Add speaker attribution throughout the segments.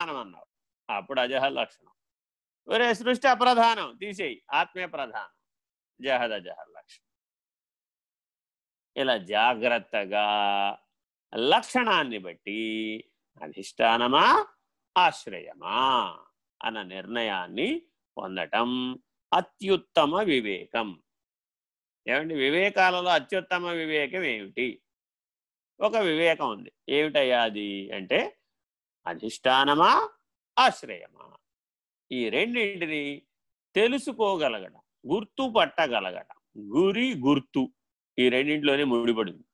Speaker 1: ప్రధానం అన్నావు అప్పుడు అజహ లక్షణం. ఒరే సృష్టి అప్రధానం తీసేయి. ఆత్మే ప్రధానం. జహద జహ లక్షణం. ఇలా జాగ్రత్తగా లక్షణాన్ని బట్టి అధిష్టానమా ఆశ్రయమా అన్న నిర్ణయాన్ని పొందటం అత్యుత్తమ వివేకం. ఏమండి? వివేకాలలో అత్యుత్తమ వివేకం ఏమిటి? ఒక వివేకం ఉంది. ఏమిటయ్యా అది? అంటే అధిష్టానమా ఆశ్రయమా? ఈ రెండింటిని తెలుసుకోగలగడం గుర్తు పట్టగలగడం గురి గుర్తు ఈ రెండింటిలోనే ముడిపడింది.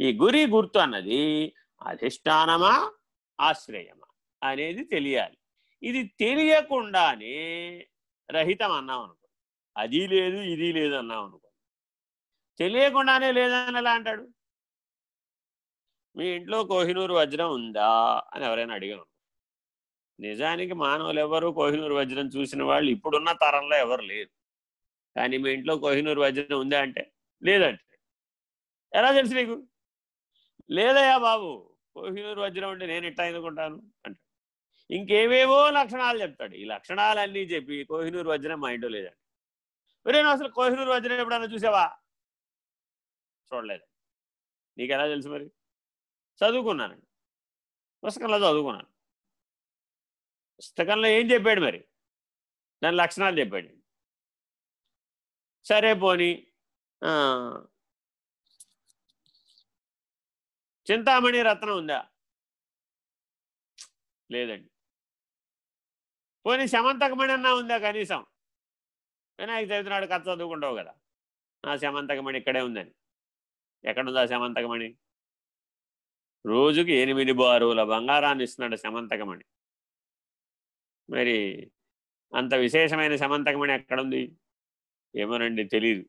Speaker 1: ఈ గురి గుర్తు అన్నది అధిష్టానమా ఆశ్రయమా అనేది తెలియాలి. ఇది తెలియకుండానే రహితం అన్నాం అనుకో అది లేదు ఇది లేదు అన్నాం అనుకో. తెలియకుండానే లేదని ఎలా అంటాడు? మీ ఇంట్లో కోహినూరు వజ్రం ఉందా అని ఎవరైనా అడిగాను నిజానికి మానవులు ఎవరు కోహినూరు వజ్రం చూసిన వాళ్ళు ఇప్పుడున్న తరంలో ఎవరు లేరు. కానీ మీ ఇంట్లో కోహినూరు వజ్రం ఉందా అంటే లేదంటే. ఎలా తెలుసు నీకు? లేదయ్యా బాబు కోహినూరు వజ్రం అంటే నేను ఇట్టా ఎందుకుంటాను? అంటాడు. ఇంకేవేవో లక్షణాలు చెప్తాడు. ఈ లక్షణాలన్నీ చెప్పి కోహినూరు వజ్రం మా ఇంట్లో లేదండి మరి నేను అసలు కోహినూరు వజ్రం ఎప్పుడన్నా చూసావా? చూడలేదు. నీకు ఎలా తెలుసు మరి? చదువుకున్నానండి. పుస్తకంలో చదువుకున్నాను. పుస్తకంలో ఏం చెప్పాడు మరి? దాని లక్షణాలు చెప్పాడు. సరే పోని. చింతామణి రత్నం ఉందా? లేదండి. పోనీ శమంతకమణి అన్నా ఉందా కనీసం? వినాయక చవితి నాడు కథ చదువుకుంటావు కదా. నా శమంతకమణి ఇక్కడే ఉందని. ఎక్కడుందా శమంతకమణి రోజుకి ఎనిమిది బారుల బంగారాన్ని ఇస్తున్నాడు సమంతకమణి మరి అంత విశేషమైన సమంతకమణి ఎక్కడుంది? ఏమోనండి తెలియదు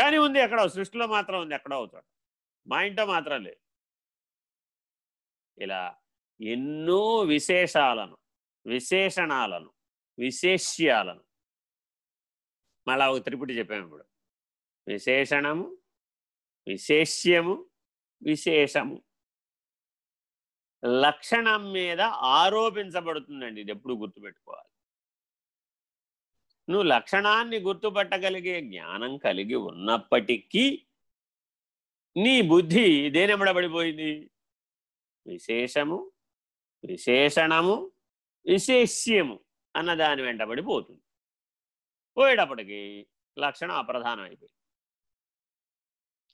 Speaker 1: కానీ ఉంది ఎక్కడో సృష్టిలో మాత్రం ఉంది ఎక్కడో అవుతాడు మా ఇంట్లో మాత్రం లేదు. ఇలా ఎన్నో విశేషాలను విశేషణాలను విశేష్యాలను. మళ్ళా ఒక త్రిపుటి చెప్పాము ఇప్పుడు. విశేషణము విశేష్యము విశేషము లక్షణం మీద ఆరోపించబడుతుందండి ఇది ఎప్పుడు గుర్తుపెట్టుకోవాలి. నువ్వు లక్షణాన్ని గుర్తుపట్టగలిగే జ్ఞానం కలిగి ఉన్నప్పటికీ నీ బుద్ధి దేనెంబడబడిపోయింది? విశేషము విశేషణము విశేష్యము అన్న దాని వెంటబడి పోతుంది పోయేటప్పటికి లక్షణం అప్రధానం అయిపోయింది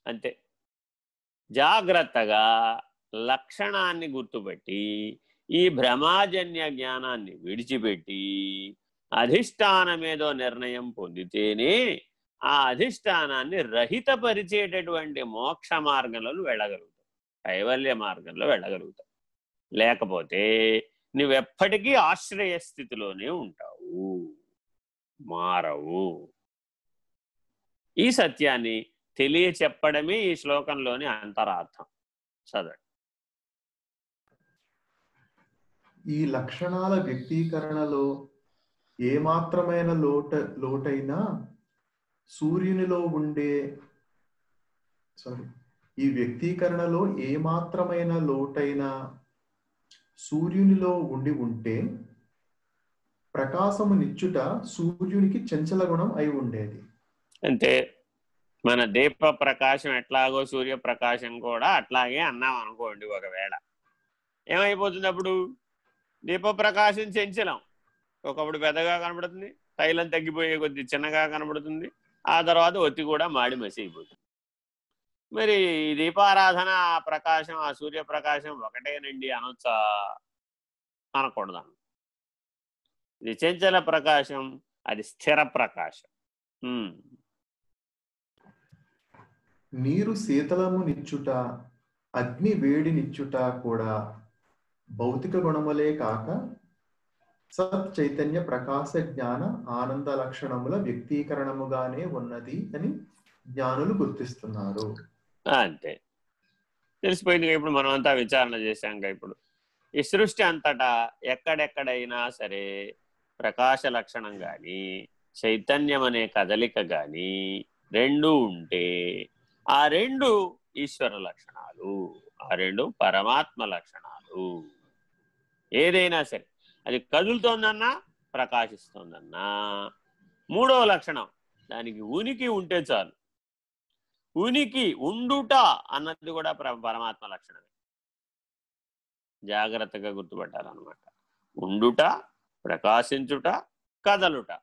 Speaker 1: అంతే. జాగ్రత్తగా లక్షణాన్ని గుర్తుపెట్టి ఈ భ్రమాజన్య జ్ఞానాన్ని విడిచిపెట్టి అధిష్టానమేదో నిర్ణయం పొందితేనే ఆ అధిష్టానాన్ని రహితపరిచేటటువంటి మోక్ష మార్గంలో వెళ్ళగలుగుతావు. కైవల్య మార్గంలో వెళ్ళగలుగుతావు. లేకపోతే నువ్వెప్పటికీ ఆశ్రయ స్థితిలోనే ఉంటావు. మారవు. ఈ సత్యాన్ని తెలియచెప్పడమే ఈ శ్లోకంలోని అంతరార్థం. చదవండి.
Speaker 2: ఈ లక్షణాల వ్యక్తీకరణలో ఏమాత్రమైన లోట లోటైనా సూర్యునిలో ఉండే సారీ ఈ వ్యక్తీకరణలో ఏమాత్రమైన లోటైన సూర్యునిలో ఉండి ఉంటే ప్రకాశము నిచ్చుట సూర్యునికి చంచల గుణం అయి ఉండేది.
Speaker 1: అంటే మన దీప ప్రకాశం ఎట్లాగో సూర్యప్రకాశం కూడా అట్లాగే అన్నాం అనుకోండి ఒకవేళ. ఏమైపోతుంది అప్పుడు? దీప ప్రకాశం చెంచలం. ఒకప్పుడు పెద్దగా కనబడుతుంది తైలం తగ్గిపోయే కొద్ది చిన్నగా కనబడుతుంది ఆ తర్వాత ఒత్తి కూడా మాడి మసిపోతుంది అయిపోతుంది మరి దీపారాధన ఆ ప్రకాశం ఆ సూర్యప్రకాశం ఒకటేనండి అనొచ్చా? అనకూడదు ఇది చంచల ప్రకాశం అది స్థిర ప్రకాశం.
Speaker 2: నీరు శీతలము నిచ్చుట అగ్ని వేడినిచ్చుట కూడా భౌతిక గుణములే కాక సత్ చైతన్య ప్రకాశ జ్ఞాన ఆనంద లక్షణముల వ్యక్తీకరణముగానే ఉన్నది అని జ్ఞానులు గుర్తిస్తున్నారు.
Speaker 1: అంతే. తెలిసిపోయింది ఇప్పుడు మనం అంతా విచారణ చేశాం ఇప్పుడు. ఈ సృష్టి అంతటా ఎక్కడెక్కడైనా సరే ప్రకాశ లక్షణం కానీ చైతన్యం అనే కదలిక కానీ రెండు ఉంటే ఆ రెండు ఈశ్వర లక్షణాలు ఆ రెండు పరమాత్మ లక్షణాలు. ఏదైనా సరే అది కదులుతోందన్నా ప్రకాశిస్తోందన్నా. మూడవ లక్షణం దానికి ఉనికి ఉంటే చాలు. ఉనికి ఉండుట అన్నది కూడా పరమాత్మ లక్షణమే. జాగ్రత్తగా గుర్తుపట్టాలన్నమాట. ఉండుట ప్రకాశించుట కదలుట.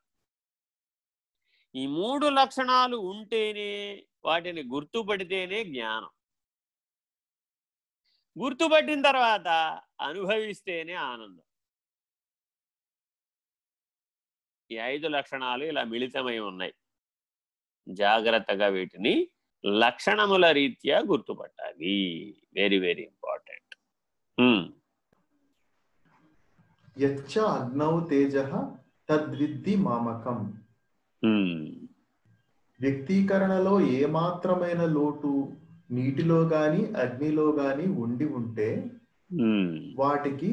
Speaker 1: ఈ మూడు లక్షణాలు ఉంటేనే వాటిని గుర్తుపడితేనే జ్ఞానం. గుర్తుపట్టిన తర్వాత అనుభవిస్తేనే ఆనందం. ఈ ఐదు లక్షణాలు ఇలా మిళితమై ఉన్నాయి. జాగ్రత్తగా వీటిని లక్షణముల రీత్యా గుర్తుపట్టాలి. Very very important.
Speaker 2: అగ్నౌ తేజ తద్విద్ధి మామకం. వ్యక్తీకరణలో ఏమాత్రమైన లోటు నీటిలో గాని అగ్నిలో గాని ఉండి ఉంటే వాటికి